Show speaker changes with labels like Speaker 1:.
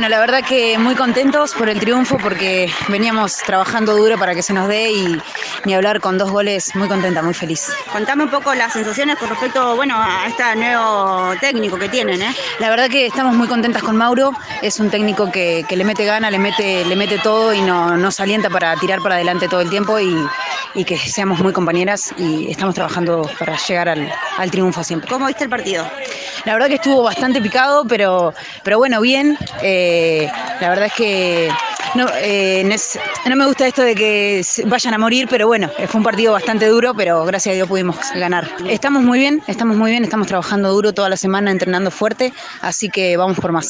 Speaker 1: Bueno, la verdad que muy contentos por el triunfo porque veníamos trabajando duro para que se nos dé y ni hablar con dos goles, muy contenta, muy feliz.
Speaker 2: Contame un poco las sensaciones con respecto, bueno, a este nuevo técnico que tienen, ¿eh?
Speaker 1: La verdad que estamos muy contentas con Mauro, es un técnico que, que le mete gana, le mete, le mete todo y no, nos alienta para tirar para adelante todo el tiempo y, y que seamos muy compañeras y estamos trabajando para llegar al, al triunfo siempre.
Speaker 2: ¿Cómo viste el partido?
Speaker 1: La verdad que estuvo bastante picado, pero, pero bueno, bien. Eh, la verdad es que no, eh, no, me gusta esto de que vayan a morir, pero bueno, fue un partido bastante duro, pero gracias a Dios pudimos ganar. Estamos muy bien, estamos muy bien, estamos trabajando duro toda la semana, entrenando fuerte, así que vamos por más.